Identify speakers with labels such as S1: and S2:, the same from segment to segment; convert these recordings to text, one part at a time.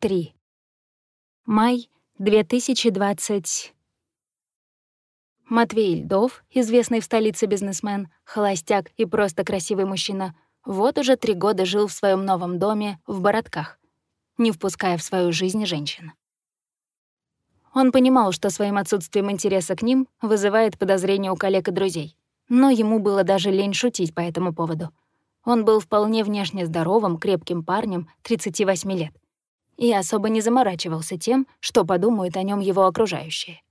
S1: 3. Май 2020. Матвей Льдов, известный в столице бизнесмен, холостяк и просто красивый мужчина, вот уже три года жил в своем новом доме в Бородках, не впуская в свою жизнь женщин. Он понимал, что своим отсутствием интереса к ним вызывает подозрения у коллег и друзей, но ему было даже лень шутить по этому поводу. Он был вполне внешне здоровым, крепким парнем 38 лет и особо не заморачивался тем, что подумают о нем его окружающие.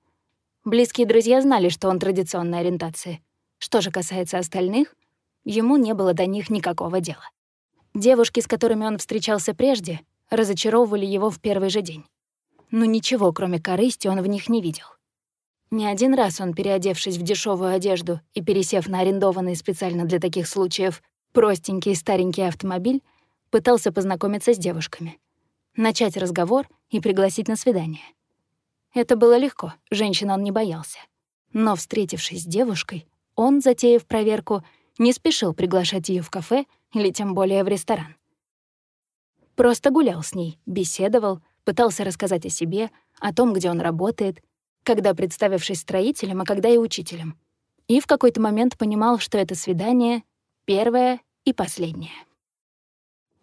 S1: Близкие друзья знали, что он традиционной ориентации. Что же касается остальных, ему не было до них никакого дела. Девушки, с которыми он встречался прежде, разочаровывали его в первый же день. Но ничего, кроме корысти, он в них не видел. Не один раз он, переодевшись в дешевую одежду и пересев на арендованный специально для таких случаев простенький старенький автомобиль, пытался познакомиться с девушками, начать разговор и пригласить на свидание. Это было легко, женщин он не боялся. Но, встретившись с девушкой, он, затеяв проверку, не спешил приглашать ее в кафе или тем более в ресторан. Просто гулял с ней, беседовал, пытался рассказать о себе, о том, где он работает, когда представившись строителем, а когда и учителем. И в какой-то момент понимал, что это свидание — первое и последнее.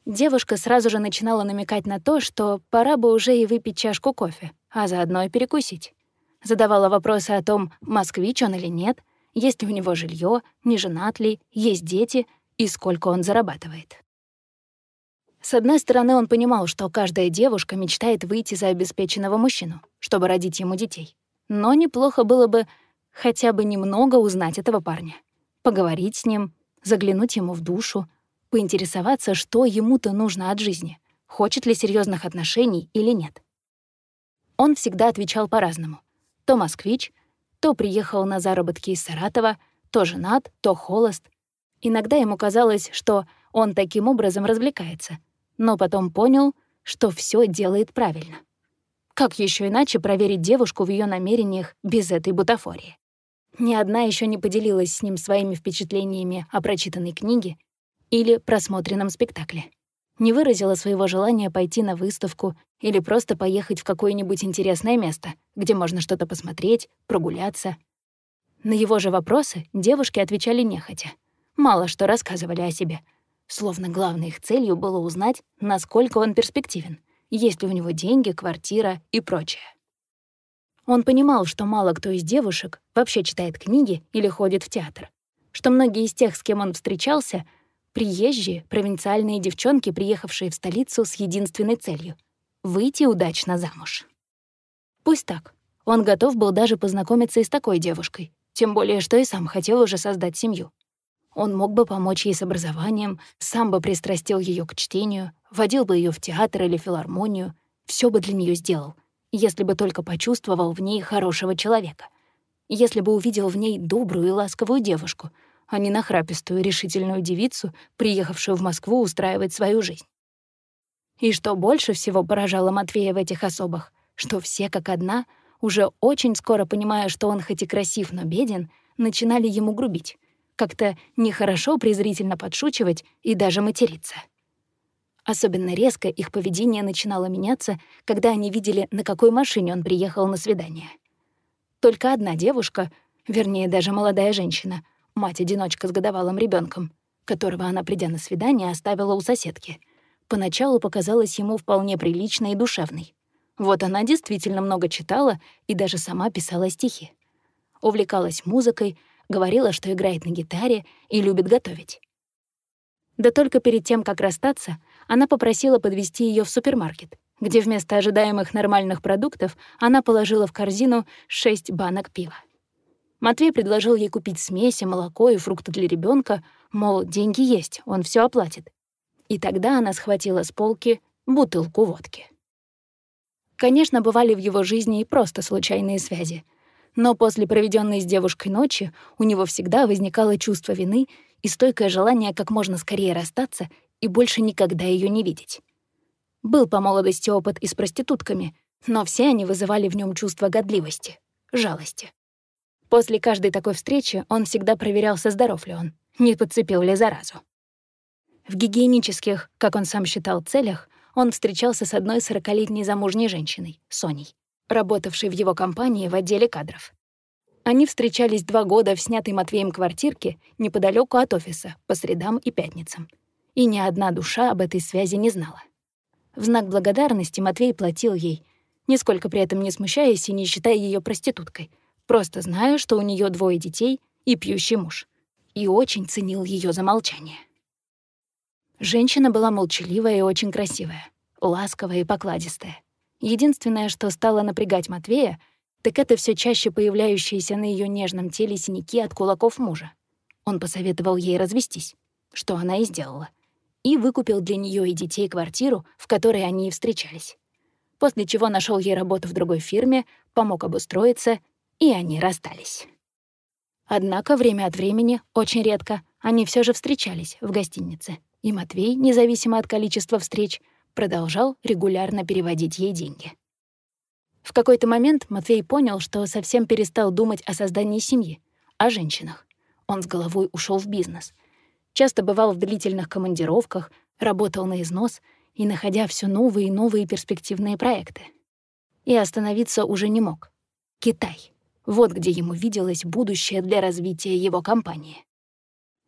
S1: Девушка сразу же начинала намекать на то, что пора бы уже и выпить чашку кофе, а заодно и перекусить. Задавала вопросы о том, москвич он или нет, есть ли у него жилье, не женат ли, есть дети и сколько он зарабатывает. С одной стороны, он понимал, что каждая девушка мечтает выйти за обеспеченного мужчину, чтобы родить ему детей. Но неплохо было бы хотя бы немного узнать этого парня, поговорить с ним, заглянуть ему в душу, поинтересоваться, что ему-то нужно от жизни, хочет ли серьезных отношений или нет. Он всегда отвечал по-разному. То москвич, то приехал на заработки из Саратова, то женат, то холост. Иногда ему казалось, что он таким образом развлекается, но потом понял, что все делает правильно. Как еще иначе проверить девушку в ее намерениях без этой бутафории? Ни одна еще не поделилась с ним своими впечатлениями о прочитанной книге или просмотренном спектакле не выразила своего желания пойти на выставку или просто поехать в какое-нибудь интересное место, где можно что-то посмотреть, прогуляться. На его же вопросы девушки отвечали нехотя. Мало что рассказывали о себе. Словно главной их целью было узнать, насколько он перспективен, есть ли у него деньги, квартира и прочее. Он понимал, что мало кто из девушек вообще читает книги или ходит в театр, что многие из тех, с кем он встречался, Приезжие, провинциальные девчонки, приехавшие в столицу с единственной целью — выйти удачно замуж. Пусть так. Он готов был даже познакомиться и с такой девушкой, тем более, что и сам хотел уже создать семью. Он мог бы помочь ей с образованием, сам бы пристрастил ее к чтению, водил бы ее в театр или филармонию, все бы для нее сделал, если бы только почувствовал в ней хорошего человека, если бы увидел в ней добрую и ласковую девушку — а не нахрапистую решительную девицу, приехавшую в Москву устраивать свою жизнь. И что больше всего поражало Матвея в этих особах, что все как одна, уже очень скоро понимая, что он хоть и красив, но беден, начинали ему грубить, как-то нехорошо презрительно подшучивать и даже материться. Особенно резко их поведение начинало меняться, когда они видели, на какой машине он приехал на свидание. Только одна девушка, вернее, даже молодая женщина, мать-одиночка с годовалым ребенком, которого она, придя на свидание, оставила у соседки. Поначалу показалась ему вполне приличной и душевной. Вот она действительно много читала и даже сама писала стихи. Увлекалась музыкой, говорила, что играет на гитаре и любит готовить. Да только перед тем, как расстаться, она попросила подвести ее в супермаркет, где вместо ожидаемых нормальных продуктов она положила в корзину шесть банок пива. Матвей предложил ей купить смеси, молоко и фрукты для ребенка, мол, деньги есть, он все оплатит. И тогда она схватила с полки бутылку водки. Конечно, бывали в его жизни и просто случайные связи. Но после проведенной с девушкой ночи у него всегда возникало чувство вины и стойкое желание как можно скорее расстаться и больше никогда ее не видеть. Был по молодости опыт и с проститутками, но все они вызывали в нем чувство годливости, жалости. После каждой такой встречи он всегда проверялся, здоров ли он, не подцепил ли заразу. В гигиенических, как он сам считал, целях он встречался с одной сорокалетней замужней женщиной, Соней, работавшей в его компании в отделе кадров. Они встречались два года в снятой Матвеем квартирке неподалеку от офиса, по средам и пятницам. И ни одна душа об этой связи не знала. В знак благодарности Матвей платил ей, нисколько при этом не смущаясь и не считая ее проституткой, просто зная, что у нее двое детей и пьющий муж. И очень ценил ее за молчание. Женщина была молчаливая и очень красивая, ласковая и покладистая. Единственное, что стало напрягать Матвея, так это все чаще появляющиеся на ее нежном теле синяки от кулаков мужа. Он посоветовал ей развестись, что она и сделала, и выкупил для нее и детей квартиру, в которой они и встречались. После чего нашел ей работу в другой фирме, помог обустроиться, и они расстались. Однако время от времени, очень редко, они все же встречались в гостинице — и Матвей, независимо от количества встреч, продолжал регулярно переводить ей деньги. В какой-то момент Матвей понял, что совсем перестал думать о создании семьи, о женщинах. Он с головой ушел в бизнес. Часто бывал в длительных командировках, работал на износ и находя все новые и новые перспективные проекты. И остановиться уже не мог. Китай. Вот где ему виделось будущее для развития его компании.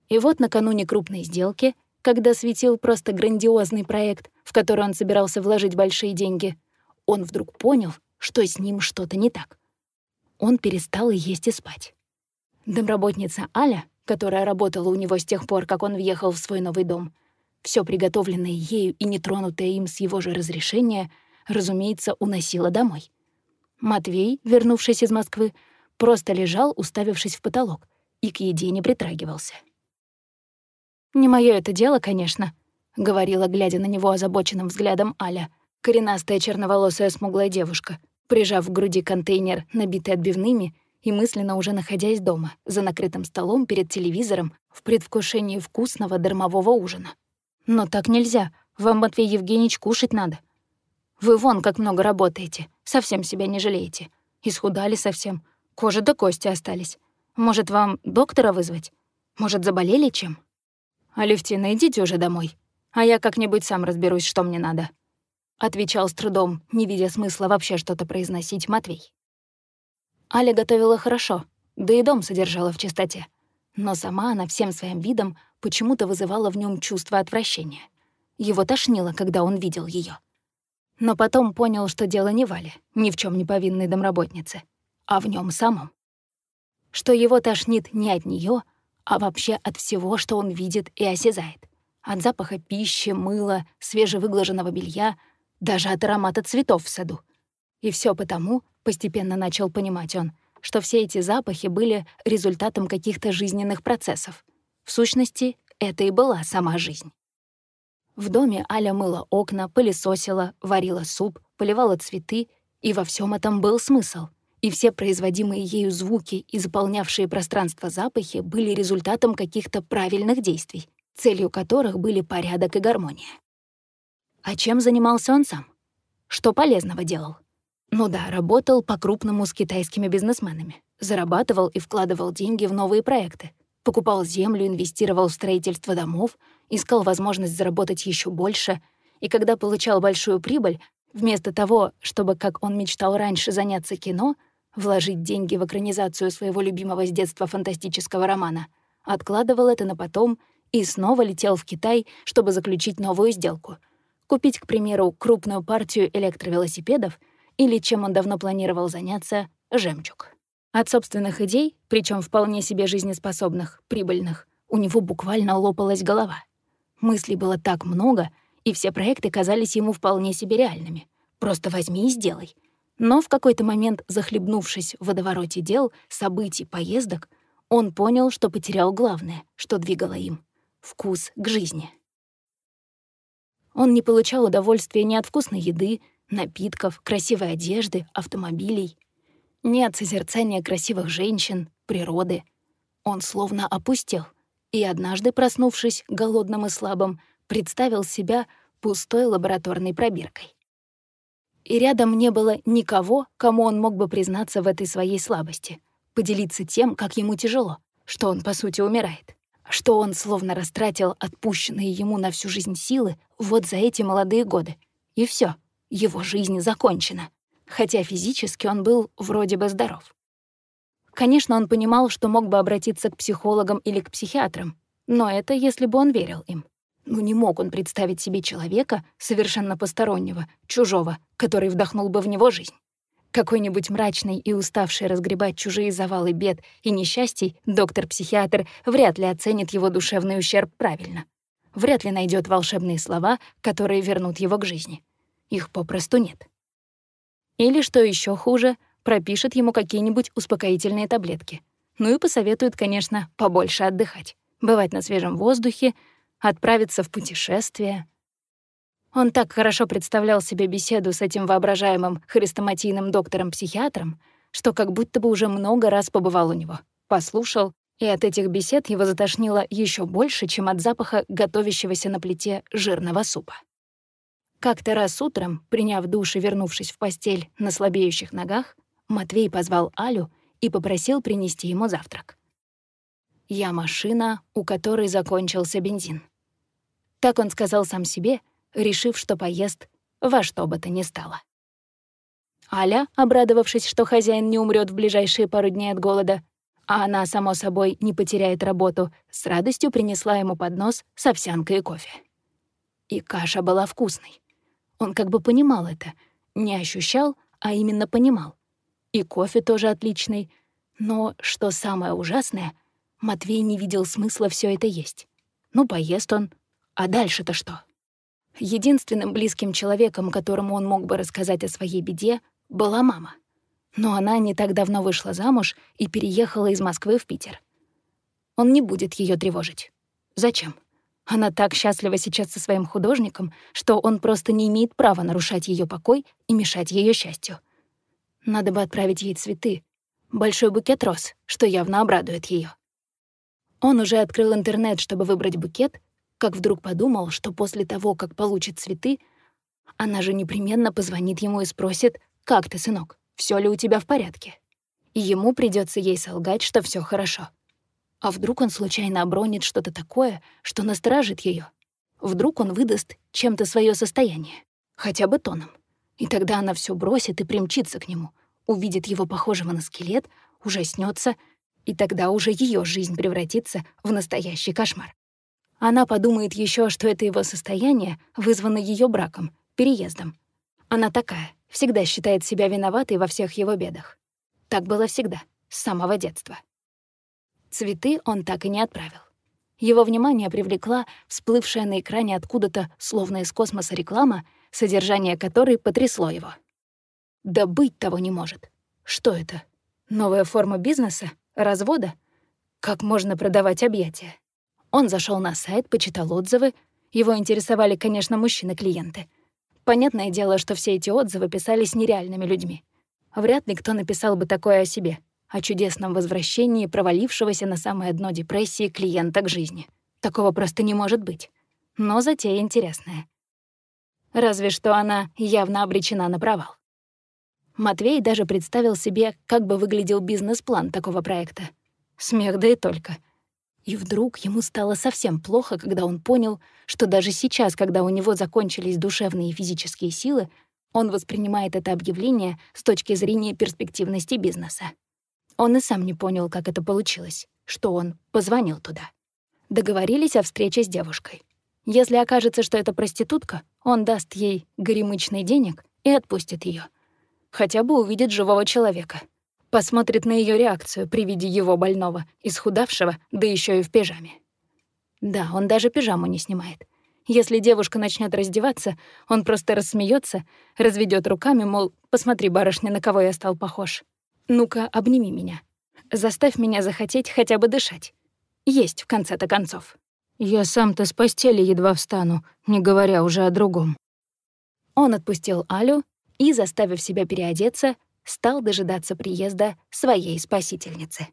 S1: И вот накануне крупной сделки — когда светил просто грандиозный проект, в который он собирался вложить большие деньги, он вдруг понял, что с ним что-то не так. Он перестал есть и спать. Домработница Аля, которая работала у него с тех пор, как он въехал в свой новый дом, все приготовленное ею и нетронутое им с его же разрешения, разумеется, уносила домой. Матвей, вернувшись из Москвы, просто лежал, уставившись в потолок, и к еде не притрагивался. «Не моё это дело, конечно», — говорила, глядя на него озабоченным взглядом Аля, коренастая черноволосая смуглая девушка, прижав к груди контейнер, набитый отбивными, и мысленно уже находясь дома, за накрытым столом перед телевизором, в предвкушении вкусного дармового ужина. «Но так нельзя. Вам, Матвей Евгеньевич, кушать надо. Вы вон как много работаете, совсем себя не жалеете. Исхудали совсем, кожа до кости остались. Может, вам доктора вызвать? Может, заболели чем?» «Алевтина, идите уже домой, а я как-нибудь сам разберусь, что мне надо», — отвечал с трудом, не видя смысла вообще что-то произносить Матвей. Аля готовила хорошо, да и дом содержала в чистоте. Но сама она всем своим видом почему-то вызывала в нем чувство отвращения. Его тошнило, когда он видел ее. Но потом понял, что дело не Вале, ни в чем не повинной домработнице, а в нем самом. Что его тошнит не от нее, а вообще от всего, что он видит и осязает. От запаха пищи, мыла, свежевыглаженного белья, даже от аромата цветов в саду. И все потому, постепенно начал понимать он, что все эти запахи были результатом каких-то жизненных процессов. В сущности, это и была сама жизнь. В доме Аля мыла окна, пылесосила, варила суп, поливала цветы, и во всем этом был смысл и все производимые ею звуки и заполнявшие пространство запахи были результатом каких-то правильных действий, целью которых были порядок и гармония. А чем занимался он сам? Что полезного делал? Ну да, работал по-крупному с китайскими бизнесменами, зарабатывал и вкладывал деньги в новые проекты, покупал землю, инвестировал в строительство домов, искал возможность заработать еще больше, и когда получал большую прибыль, вместо того, чтобы, как он мечтал раньше, заняться кино — вложить деньги в экранизацию своего любимого с детства фантастического романа, откладывал это на потом и снова летел в Китай, чтобы заключить новую сделку. Купить, к примеру, крупную партию электровелосипедов или, чем он давно планировал заняться, жемчуг. От собственных идей, причем вполне себе жизнеспособных, прибыльных, у него буквально лопалась голова. Мыслей было так много, и все проекты казались ему вполне себе реальными. Просто возьми и сделай — но в какой-то момент, захлебнувшись в водовороте дел, событий, поездок, он понял, что потерял главное, что двигало им — вкус к жизни. Он не получал удовольствия ни от вкусной еды, напитков, красивой одежды, автомобилей, ни от созерцания красивых женщин, природы. Он словно опустел, и однажды, проснувшись голодным и слабым, представил себя пустой лабораторной пробиркой и рядом не было никого, кому он мог бы признаться в этой своей слабости, поделиться тем, как ему тяжело, что он, по сути, умирает, что он словно растратил отпущенные ему на всю жизнь силы вот за эти молодые годы, И все, его жизнь закончена, хотя физически он был вроде бы здоров. Конечно, он понимал, что мог бы обратиться к психологам или к психиатрам, но это если бы он верил им. Ну не мог он представить себе человека, совершенно постороннего, чужого, который вдохнул бы в него жизнь. Какой-нибудь мрачный и уставший разгребать чужие завалы бед и несчастий доктор-психиатр вряд ли оценит его душевный ущерб правильно. Вряд ли найдет волшебные слова, которые вернут его к жизни. Их попросту нет. Или, что еще хуже, пропишет ему какие-нибудь успокоительные таблетки. Ну и посоветует, конечно, побольше отдыхать, бывать на свежем воздухе, отправиться в путешествие. Он так хорошо представлял себе беседу с этим воображаемым хрестоматийным доктором-психиатром, что как будто бы уже много раз побывал у него, послушал, и от этих бесед его затошнило еще больше, чем от запаха готовящегося на плите жирного супа. Как-то раз утром, приняв душ и вернувшись в постель на слабеющих ногах, Матвей позвал Алю и попросил принести ему завтрак. «Я машина, у которой закончился бензин». Так он сказал сам себе, решив, что поест во что бы то ни стало. Аля, обрадовавшись, что хозяин не умрет в ближайшие пару дней от голода, а она, само собой, не потеряет работу, с радостью принесла ему поднос с овсянкой и кофе. И каша была вкусной. Он как бы понимал это, не ощущал, а именно понимал. И кофе тоже отличный. Но, что самое ужасное, Матвей не видел смысла все это есть. Ну, поест он. А дальше-то что? Единственным близким человеком, которому он мог бы рассказать о своей беде, была мама. Но она не так давно вышла замуж и переехала из Москвы в Питер. Он не будет ее тревожить. Зачем? Она так счастлива сейчас со своим художником, что он просто не имеет права нарушать ее покой и мешать ее счастью. Надо бы отправить ей цветы. Большой букет роз, что явно обрадует ее. Он уже открыл интернет, чтобы выбрать букет, как вдруг подумал, что после того, как получит цветы, она же непременно позвонит ему и спросит, «Как ты, сынок? Все ли у тебя в порядке?» И ему придется ей солгать, что все хорошо. А вдруг он случайно обронит что-то такое, что насторожит ее? Вдруг он выдаст чем-то свое состояние, хотя бы тоном. И тогда она все бросит и примчится к нему, увидит его похожего на скелет, ужаснется, и тогда уже ее жизнь превратится в настоящий кошмар. Она подумает еще, что это его состояние вызвано ее браком, переездом. Она такая, всегда считает себя виноватой во всех его бедах. Так было всегда, с самого детства. Цветы он так и не отправил. Его внимание привлекла всплывшая на экране откуда-то, словно из космоса, реклама — содержание которой потрясло его. Да быть того не может. Что это? Новая форма бизнеса? Развода? Как можно продавать объятия? Он зашел на сайт, почитал отзывы. Его интересовали, конечно, мужчины-клиенты. Понятное дело, что все эти отзывы писались нереальными людьми. Вряд ли кто написал бы такое о себе, о чудесном возвращении провалившегося на самое дно депрессии клиента к жизни. Такого просто не может быть. Но затея интересная разве что она явно обречена на провал. Матвей даже представил себе, как бы выглядел бизнес-план такого проекта. Смех да и только. И вдруг ему стало совсем плохо, когда он понял, что даже сейчас, когда у него закончились душевные и физические силы, он воспринимает это объявление с точки зрения перспективности бизнеса. Он и сам не понял, как это получилось, что он позвонил туда. Договорились о встрече с девушкой. Если окажется, что это проститутка, он даст ей горемычный денег и отпустит ее. Хотя бы увидит живого человека. Посмотрит на ее реакцию при виде его больного, исхудавшего, да еще и в пижаме. Да, он даже пижаму не снимает. Если девушка начнет раздеваться, он просто рассмеется, разведет руками, мол, посмотри, барышня, на кого я стал похож. Ну-ка, обними меня. Заставь меня захотеть хотя бы дышать. Есть, в конце-то концов. Я сам-то с постели едва встану, не говоря уже о другом. Он отпустил Алю и, заставив себя переодеться, стал дожидаться приезда своей спасительницы.